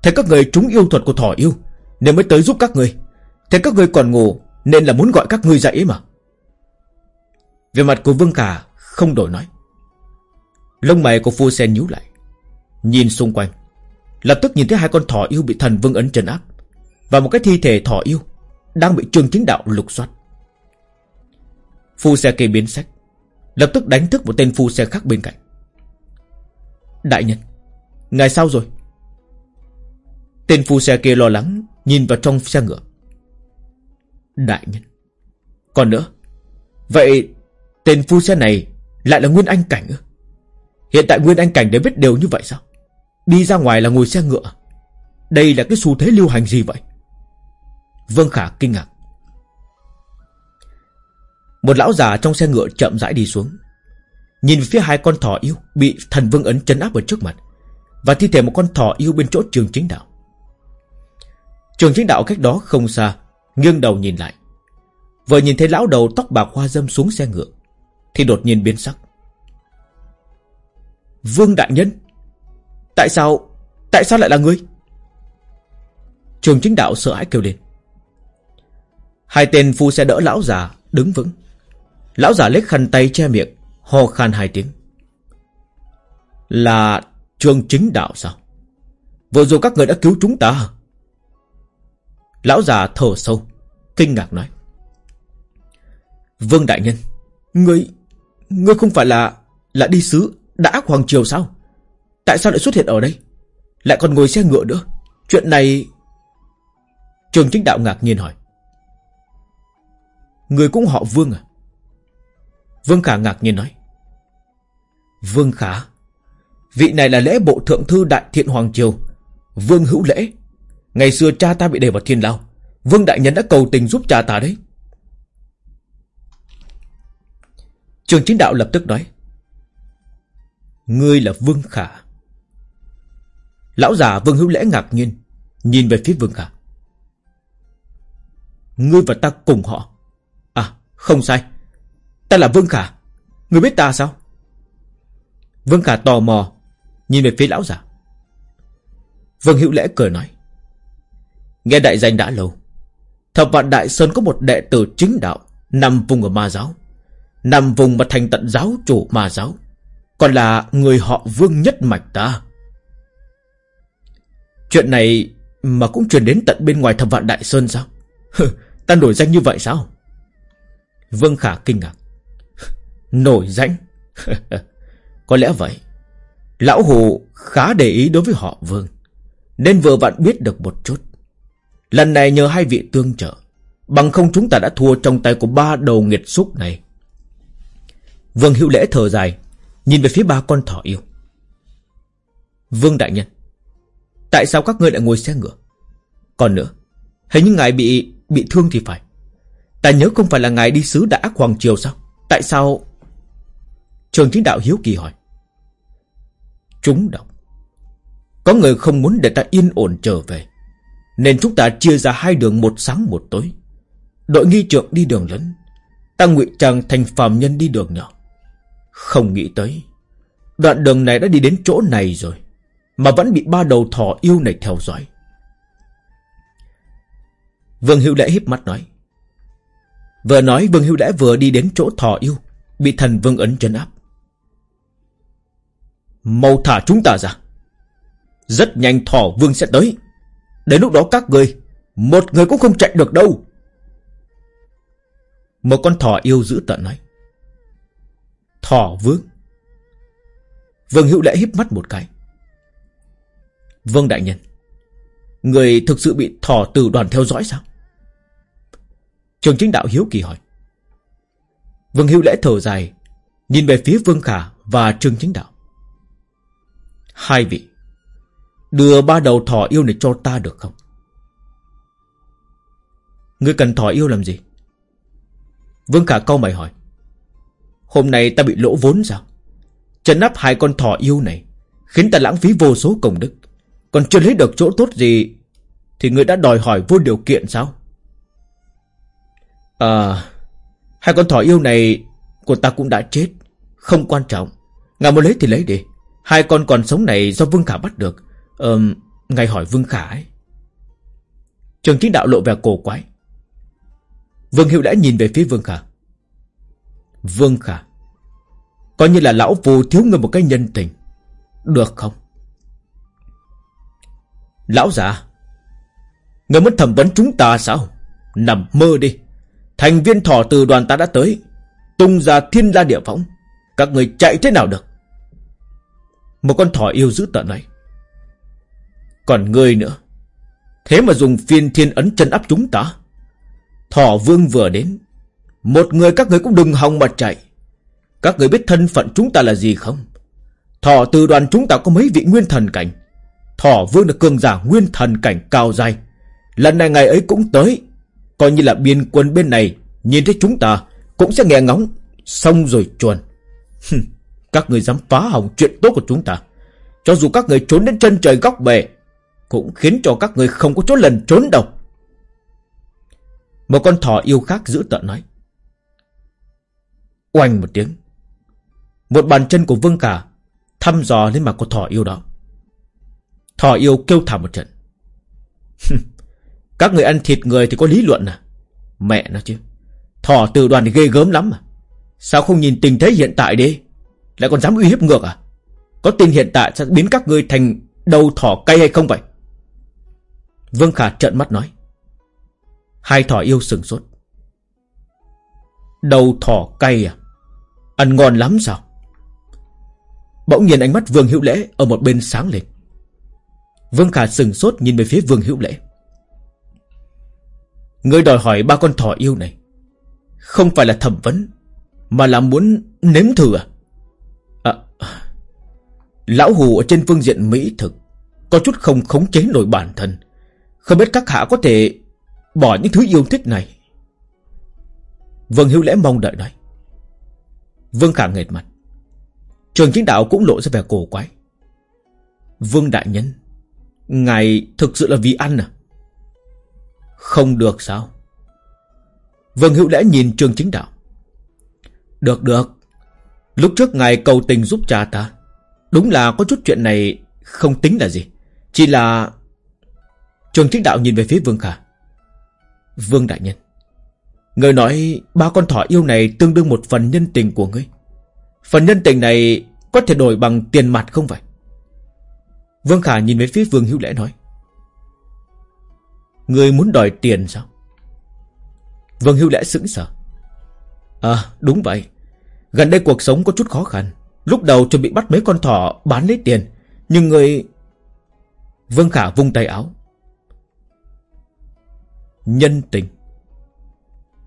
Thấy các người trúng yêu thuật của thỏ yêu Nên mới tới giúp các người. Thấy các người còn ngủ Nên là muốn gọi các người dậy mà. Về mặt của Vương Khả không đổi nói. Lông mày của phu sen nhíu lại. Nhìn xung quanh. Lập tức nhìn thấy hai con thỏ yêu bị thần vương ấn trấn áp. Và một cái thi thể thỏ yêu Đang bị trương chính đạo lục soát. Phu xe kê biến sách. Lập tức đánh thức một tên phu xe khác bên cạnh. Đại nhân, Ngài sao rồi? Tên phu xe kia lo lắng Nhìn vào trong xe ngựa. Đại nhân, Còn nữa. Vậy tên phu xe này Lại là Nguyên Anh Cảnh ư? Hiện tại Nguyên Anh Cảnh để biết đều như vậy sao? Đi ra ngoài là ngồi xe ngựa. Đây là cái xu thế lưu hành gì vậy? Vương Khả kinh ngạc. Một lão già trong xe ngựa chậm rãi đi xuống. Nhìn phía hai con thỏ yêu Bị thần vương ấn chấn áp ở trước mặt Và thi thể một con thỏ yêu bên chỗ trường chính đạo. Trường chính đạo cách đó không xa, Nghiêng đầu nhìn lại. Vừa nhìn thấy lão đầu tóc bạc hoa dâm xuống xe ngựa, Thì đột nhiên biến sắc. Vương Đại Nhân. Tại sao Tại sao lại là ngươi? Trường chính đạo sợ hãi kêu lên. Hai tên phu xe đỡ lão già Đứng vững. Lão già lấy khăn tay che miệng, Ho khan hai tiếng. Là trường chính đạo sao? Vừa rồi các người đã cứu chúng ta Lão già thở sâu, Kinh ngạc nói. Vương Đại Nhân, Ngươi Ngươi không phải là Là đi sứ đã ác Hoàng Triều sao? Tại sao lại xuất hiện ở đây? Lại còn ngồi xe ngựa nữa. Chuyện này Trường chính đạo ngạc nhiên hỏi. Người cũng họ Vương à? Vương Khả ngạc nhiên nói. Vương Khả, Vị này là lễ bộ thượng thư đại thiện Hoàng Triều, Vương Hữu Lễ. Ngày xưa cha ta bị đề vào thiên lao. Vương Đại Nhân đã cầu tình giúp cha ta đấy. Trường chính đạo lập tức nói. Ngươi là Vương Khả. Lão già Vương Hữu Lễ ngạc nhiên, Nhìn về phía Vương Khả. Ngươi và ta cùng họ. À không sai. Ta là Vương Khả. Ngươi biết ta sao? Vương Khả tò mò, Nhìn về phía lão già. Vương Hữu Lễ cười nói. Nghe đại danh đã lâu, Thập vạn Đại Sơn có một đệ tử chính đạo, Nằm vùng ở ma giáo. Nằm vùng mà thành tận giáo chủ ma giáo. Còn là người họ vương nhất mạch ta. Chuyện này Mà cũng truyền đến tận bên ngoài thập vạn Đại Sơn sao? Ta nổi danh như vậy sao? Vương Khả kinh ngạc. Nổi danh? Có lẽ vậy. Lão Hồ khá để ý đối với họ Vương. Nên vừa vặn biết được một chút. Lần này nhờ hai vị tương trợ. Bằng không chúng ta đã thua trong tay của ba đầu nghiệt xúc này. Vương Hữu Lễ thở dài. Nhìn về phía ba con thỏ yêu. Vương Đại Nhân, Tại sao các ngươi lại ngồi xe ngựa? Còn nữa, Hình như ngài bị bị thương thì phải. Ta nhớ không phải là ngài đi sứ đã Hoàng Triều sao? Tại sao? Trường chính đạo hiếu kỳ hỏi. Chúng độc Có người không muốn để ta yên ổn trở về, Nên chúng ta chia ra hai đường một sáng một tối. Đội nghi trượng đi đường lớn, Ta ngụy trang thành phàm nhân đi đường nhỏ. Không nghĩ tới. Đoạn đường này đã đi đến chỗ này rồi, Mà vẫn bị ba đầu thỏ yêu này theo dõi. Vương Hữu Lễ híp mắt nói. Vừa nói, Vương Hữu Lễ vừa đi đến chỗ thỏ yêu, Bị thần Vương ấn trấn áp. Mau thả chúng ta ra. Rất nhanh thỏ Vương sẽ tới. Đến lúc đó các người, Một người cũng không chạy được đâu. Một con thỏ yêu giữ tận nói. Thỏ Vương Vương Hữu Lễ híp mắt một cái. Vương Đại Nhân, Người thực sự bị thỏ tử đoàn theo dõi sao? Trường chính đạo hiếu kỳ hỏi. Vương Hữu Lễ thở dài, Nhìn về phía Vương Khả và Trương Chính Đạo. Hai vị, Đưa ba đầu thỏ yêu này cho ta được không? Ngươi cần thỏ yêu làm gì? Vương Khả câu mày hỏi. Hôm nay ta bị lỗ vốn sao? Trấn áp hai con thỏ yêu này, Khiến ta lãng phí vô số công đức. Còn chưa lấy được chỗ tốt gì, Thì người đã đòi hỏi vô điều kiện sao? À Hai con thỏ yêu này Của ta cũng đã chết, Không quan trọng. Ngài muốn lấy thì lấy đi. Hai con còn sống này do Vương Khả bắt được. Ờ Ngài hỏi Vương Khả ấy. Trường chính đạo lộ vẻ cổ quái. Vương Hiệu đã nhìn về phía Vương Khả. Vương Khả. Coi như là lão phù thiếu người một cái nhân tình. Được không? Lão già, Người muốn thẩm vấn chúng ta sao? Nằm mơ đi. Thành viên thỏ từ đoàn ta đã tới. Tung ra thiên la địa võng. Các người chạy thế nào được? Một con thỏ yêu dữ tợn này. Còn ngươi nữa. Thế mà dùng phiên thiên ấn chân áp chúng ta. Thỏ vương vừa đến. Một người các người cũng đừng hòng mà chạy. Các người biết thân phận chúng ta là gì không? Thỏ từ đoàn chúng ta có mấy vị nguyên thần cảnh? Thỏ vương là cường giả nguyên thần cảnh cao dài Lần này ngày ấy cũng tới. Coi như là biên quân bên này, Nhìn thấy chúng ta Cũng sẽ nghe ngóng. Xong rồi chuồn. Các người dám phá hỏng chuyện tốt của chúng ta. Cho dù các người trốn đến chân trời góc bề Cũng khiến cho các người không có chỗ lần trốn đâu. Một con thỏ yêu khác giữ tợn nói. Oanh một tiếng. Một bàn chân của Vương Cả Thăm dò lên mặt của thỏ yêu đó. Thỏ yêu kêu thảm một trận. Các người ăn thịt người thì có lý luận à? Mẹ nó chứ, Thỏ từ đoàn thì ghê gớm lắm mà Sao không nhìn tình thế hiện tại đi? Lại còn dám uy hiếp ngược à? Có tin hiện tại sẽ biến các ngươi thành Đầu thỏ cây hay không vậy? Vương Khả trợn mắt nói. Hai thỏ yêu sừng sốt. Đầu thỏ cay à? Ăn ngon lắm sao? Bỗng nhiên ánh mắt Vương Hữu Lễ Ở một bên sáng lên. Vương Khả sừng sốt nhìn về phía Vương Hữu Lễ. Ngươi đòi hỏi ba con thỏ yêu này Không phải là thẩm vấn Mà là muốn nếm thử à, à Lão Hù ở trên phương diện mỹ thực Có chút không khống chế nổi bản thân. Không biết các hạ có thể Bỏ những thứ yêu thích này. Vương Hữu Lễ mong đợi nói. Vương Khả nghệt mặt Trường chính đạo cũng lộ ra vẻ cổ quái Vương Đại Nhân, Ngài thực sự là vì ăn à không được sao? Vương Hữu Lễ nhìn trường Chính Đạo. Được được. Lúc trước ngài cầu tình giúp cha ta. Đúng là có chút chuyện này không tính là gì. Chỉ là... trường Chính Đạo nhìn về phía Vương Khả. Vương Đại Nhân. Người nói ba con thỏ yêu này tương đương một phần nhân tình của ngươi. Phần nhân tình này có thể đổi bằng tiền mặt không vậy? Vương Khả nhìn về phía Vương Hữu Lễ nói. Người muốn đòi tiền sao? Vương Hữu Lễ sững sờ. À đúng vậy. Gần đây cuộc sống có chút khó khăn. Lúc đầu chuẩn bị bắt mấy con thỏ bán lấy tiền. Nhưng người... Vương Khả vung tay áo. Nhân tình.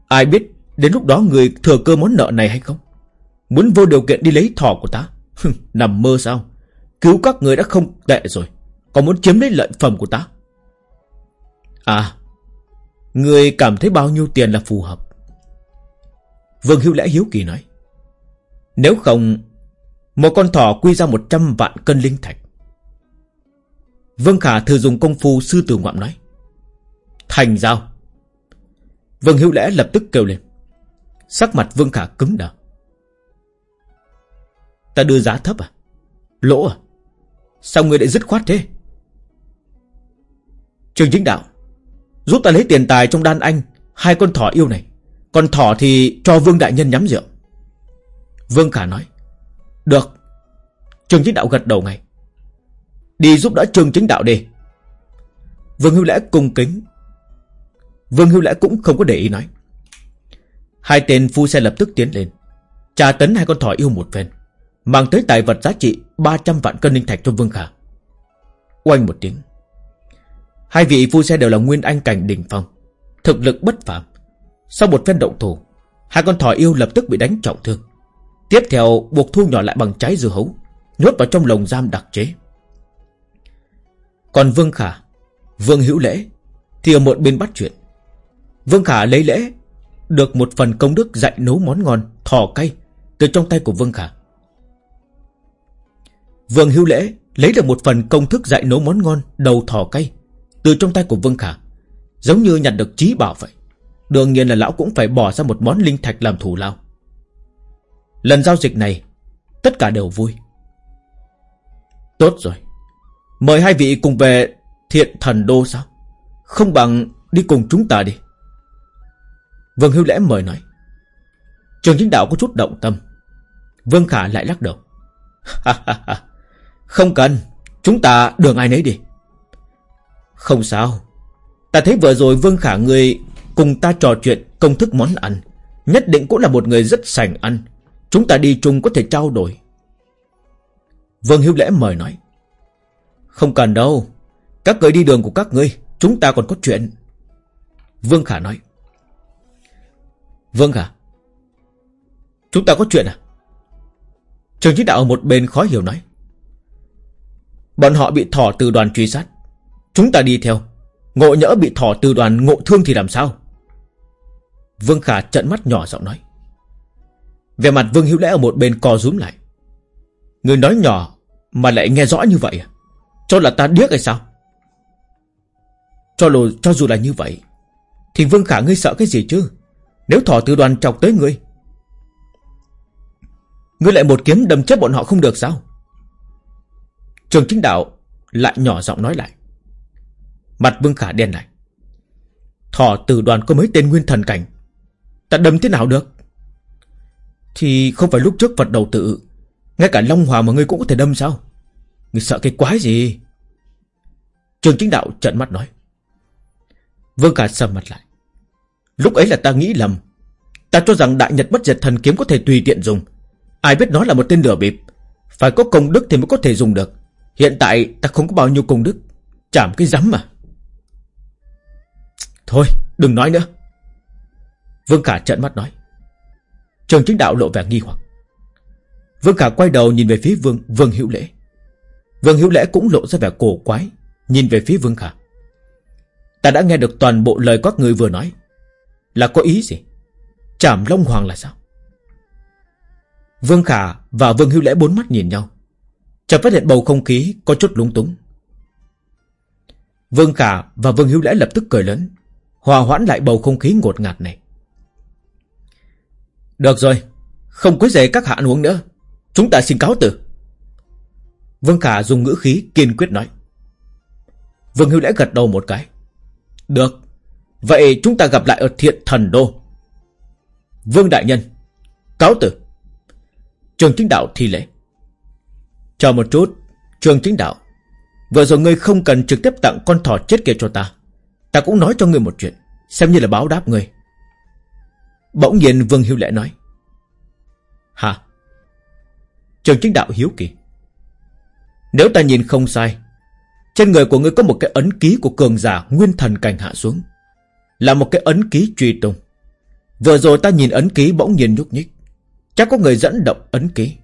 Ai biết đến lúc đó người thừa cơ món nợ này hay không? Muốn vô điều kiện đi lấy thỏ của ta? Nằm mơ sao? Cứu các người đã không tệ rồi. Còn muốn chiếm lấy lợi phẩm của ta? À, người cảm thấy bao nhiêu tiền là phù hợp? Vương Hữu Lẽ hiếu kỳ nói. Nếu không, một con thỏ quy ra 100 vạn cân linh thạch. Vương Khả thử dùng công phu sư tử ngoạm nói. Thành giao. Vương Hữu Lễ lập tức kêu lên. Sắc mặt Vương Khả cứng đờ. Ta đưa giá thấp à? Lỗ à? Sao người lại dứt khoát thế? Trường chính đạo, Giúp ta lấy tiền tài trong đan anh, Hai con thỏ yêu này Còn thỏ thì cho Vương Đại Nhân nhắm rượu Vương Khả nói, Được Trường chính đạo gật đầu ngay Đi giúp đỡ trường chính đạo đi Vương Hưu Lễ cung kính Vương Hưu lễ cũng không có để ý nói. Hai tên phu xe lập tức tiến lên. Trà tấn hai con thỏ yêu một phen, Mang tới tài vật giá trị 300 vạn cân linh thạch cho Vương Khả. Oanh một tiếng. Hai vị phu xe đều là nguyên anh cảnh đỉnh phong, Thực lực bất phạm Sau một phen động thủ, Hai con thỏ yêu lập tức bị đánh trọng thương. Tiếp theo, buộc thu nhỏ lại bằng trái dưa hấu, Nhốt vào trong lồng giam đặc chế. Còn Vương Khả, Vương Hữu Lễ Thì ở một bên bắt chuyện. Vương Khả lấy lễ Được một phần công đức dạy nấu món ngon Thỏ cay Từ trong tay của Vương Khả Vương Hưu Lễ lấy được một phần công thức dạy nấu món ngon đầu thỏ cay từ trong tay của Vương Khả, giống như nhặt được trí bảo vậy. Đương nhiên là lão cũng phải bỏ ra một món linh thạch làm thủ lao. Lần giao dịch này, tất cả đều vui. Tốt rồi, mời hai vị cùng về thiện thần đô sao? Không bằng đi cùng chúng ta đi. Vương Hưu Lễ mời nói. Trường chính đạo có chút động tâm. Vương Khả lại lắc đầu. Không cần, chúng ta đường ai nấy đi. Không sao, ta thấy vừa rồi Vương Khả người cùng ta trò chuyện công thức món ăn, nhất định cũng là một người rất sành ăn. Chúng ta đi chung có thể trao đổi. Vương Hiếu Lễ mời nói. Không cần đâu, các người đi đường của các ngươi, chúng ta còn có chuyện. Vương Khả nói vâng cả chúng ta có chuyện à? Trường chỉ đạo ở một bên khó hiểu nói. Bọn họ bị thỏ từ đoàn truy sát. Chúng ta đi theo. Ngộ nhỡ bị thỏ từ đoàn ngộ thương thì làm sao? Vương Khả trận mắt nhỏ giọng nói. Về mặt Vương Hữu Lễ ở một bên co rúm lại. Người nói nhỏ mà lại nghe rõ như vậy à? Cho là ta điếc hay sao? Cho, lồ, cho dù là như vậy Thì Vương Khả ngươi sợ cái gì chứ nếu thỏ từ đoàn chọc tới ngươi Ngươi lại một kiếm đâm chết bọn họ không được sao? Trường chính đạo Lại nhỏ giọng nói lại. Mặt Vương Khả đen lại Thỏ từ đoàn có mấy tên nguyên thần cảnh, Ta đâm thế nào được? Thì không phải lúc trước vật đầu tự, Ngay cả Long Hòa mà ngươi cũng có thể đâm sao? Ngươi sợ cái quái gì? Trường chính đạo trận mắt nói. Vương Khả sầm mặt lại. Lúc ấy là ta nghĩ lầm. Ta cho rằng đại nhật bất diệt thần kiếm có thể tùy tiện dùng. Ai biết nó là một tên lửa bịp. Phải có công đức thì mới có thể dùng được. Hiện tại ta không có bao nhiêu công đức. Chảm cái rắm mà. Thôi, đừng nói nữa. Vương Khả trợn mắt nói. Trường chính đạo lộ vẻ nghi hoặc. Vương Khả quay đầu nhìn về phía Vương Vương Hữu Lễ. Vương Hữu Lễ cũng lộ ra vẻ cổ quái, Nhìn về phía Vương Khả. Ta đã nghe được toàn bộ lời các người vừa nói. Là có ý gì? Chảm Long Hoàng là sao? Vương Khả và Vương Hữu Lễ bốn mắt nhìn nhau. Chợt phát hiện bầu không khí có chút lúng túng. Vương Khả và Vương Hữu Lễ lập tức cười lớn, Hòa hoãn lại bầu không khí ngột ngạt này. Được rồi, Không quấy rầy các hạ ăn uống nữa. Chúng ta xin cáo từ. Vương Khả dùng ngữ khí kiên quyết nói. Vương Hữu Lễ gật đầu một cái. Được. Vậy chúng ta gặp lại ở thiện thần đô. Vương Đại Nhân, Cáo tử Trường chính đạo thi lễ. Chờ một chút, Trường chính đạo. Vừa rồi ngươi không cần trực tiếp tặng con thỏ chết kia cho ta. Ta cũng nói cho ngươi một chuyện, Xem như là báo đáp ngươi. Bỗng nhiên Vương Hiếu Lệ nói. Hả? Trường chính đạo hiếu kỳ. Nếu ta nhìn không sai, Trên người của ngươi có một cái ấn ký của cường giả Nguyên thần cảnh hạ xuống. Là một cái ấn ký truy tung. Vừa rồi ta nhìn ấn ký bỗng nhiên nhúc nhích. Chắc có người dẫn động ấn ký,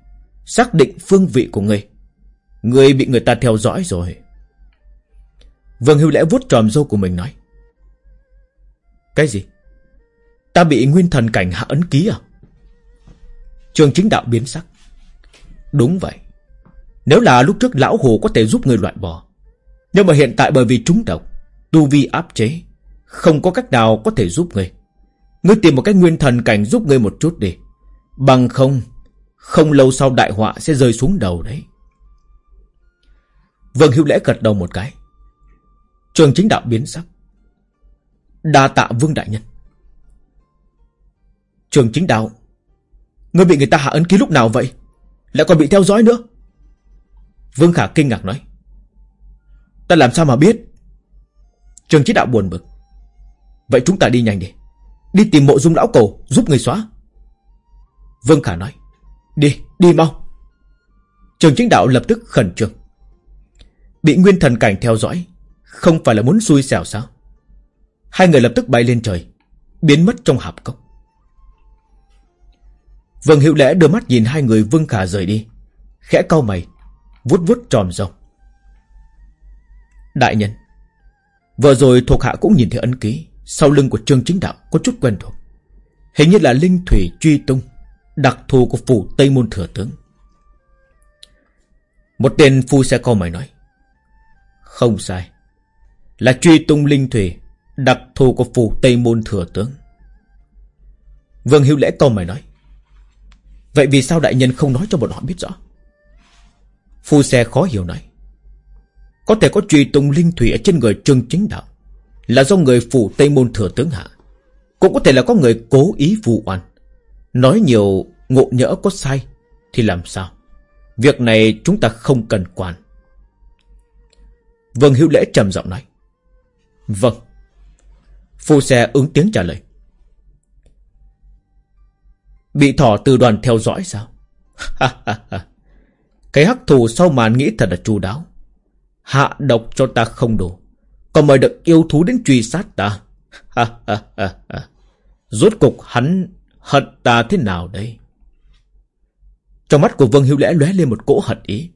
Xác định phương vị của ngươi Ngươi bị người ta theo dõi rồi. Vương Hưu Lẽ vuốt tròm râu của mình nói, Cái gì? Ta bị nguyên thần cảnh hạ ấn ký à? Trường chính đạo biến sắc. Đúng vậy. Nếu là lúc trước lão hồ có thể giúp người loại bỏ. Nhưng mà hiện tại bởi vì trúng độc, Tu vi áp chế không có cách nào có thể giúp ngươi. Ngươi tìm một cái nguyên thần cảnh giúp ngươi một chút đi. Bằng không Không lâu sau đại họa sẽ rơi xuống đầu đấy. Vương Hữu Lễ gật đầu một cái. Trường chính đạo biến sắc. Đa tạ Vương Đại Nhân. Trường chính đạo, Ngươi bị người ta hạ ấn ký lúc nào vậy? Lại còn bị theo dõi nữa. Vương Khả kinh ngạc nói. Ta làm sao mà biết? Trường chính đạo buồn bực. Vậy chúng ta đi nhanh đi. Đi tìm mộ dung lão cầu giúp người xóa. Vương Khả nói Đi, đi mau. Trường chính đạo lập tức khẩn trương. Bị nguyên thần cảnh theo dõi Không phải là muốn xui xẻo sao? Hai người lập tức bay lên trời Biến mất trong hạp cốc. Vương Hiệu Lễ đưa mắt nhìn hai người Vương Khả rời đi Khẽ cau mày Vút vút tròm râu. Đại nhân Vừa rồi thuộc hạ cũng nhìn thấy ấn ký. Sau lưng của Trương Chính Đạo có chút quen thuộc. Hình như là Linh Thủy Truy Tung, Đặc thù của phủ Tây Môn Thừa Tướng. Một tên phu xe co mày nói, Không sai, Là Truy Tung Linh Thủy, Đặc thù của phủ Tây Môn Thừa Tướng. Vương Hiếu Lễ co mày nói, Vậy vì sao đại nhân không nói cho bọn họ biết rõ? Phu xe khó hiểu nói, Có thể có truy tung linh thủy ở trên người trương chính đạo là do người phủ Tây Môn Thừa Tướng hạ. Cũng có thể là có người cố ý vụ oan. Nói nhiều ngộ nhỡ có sai, Thì làm sao? Việc này chúng ta không cần quản. Vương Hữu Lễ trầm giọng nói. Vâng. Phu xe ứng tiếng trả lời. Bị thỏ từ đoàn theo dõi sao? Cái hắc thù sau màn nghĩ thật là chu đáo. Hạ độc cho ta không đủ. Còn mời được yêu thú đến truy sát ta. Rốt cục hắn hận ta thế nào đây? Trong mắt của Vương Hiếu Lẽ lóe lên một cỗ hận ý.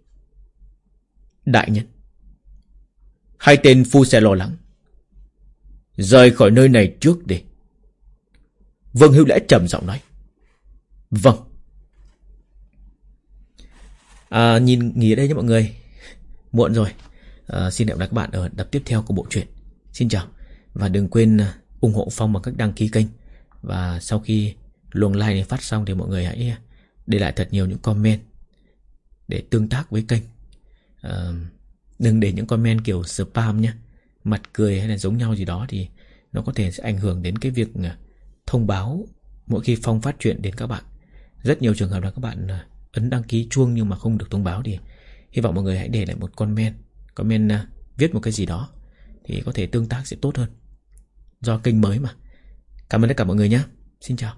Đại nhân Hai tên phu xe lo lắng. Rời khỏi nơi này trước đi. Vương Hiếu Lẽ trầm giọng nói. Vâng. À, nhìn nghỉ ở đây nhé mọi người. Muộn rồi. Ờ, xin hẹn gặp lại các bạn ở tập tiếp theo của bộ truyện. Xin chào. Và đừng quên ờ, ủng hộ Phong bằng cách đăng ký kênh. Và sau khi luồng like này phát xong thì mọi người hãy để lại thật nhiều những comment để tương tác với kênh. À, đừng để những comment kiểu spam nhé. Mặt cười hay là giống nhau gì đó thì nó có thể sẽ ảnh hưởng đến cái việc thông báo mỗi khi Phong phát chuyện đến các bạn. Rất nhiều trường hợp là các bạn ấn đăng ký chuông nhưng mà không được thông báo thì hy vọng mọi người hãy để lại một comment, comment uh, à, viết một cái gì đó thì có thể tương tác sẽ tốt hơn. Do kênh mới mà. Cảm ơn tất cả mọi người nhé. Xin chào.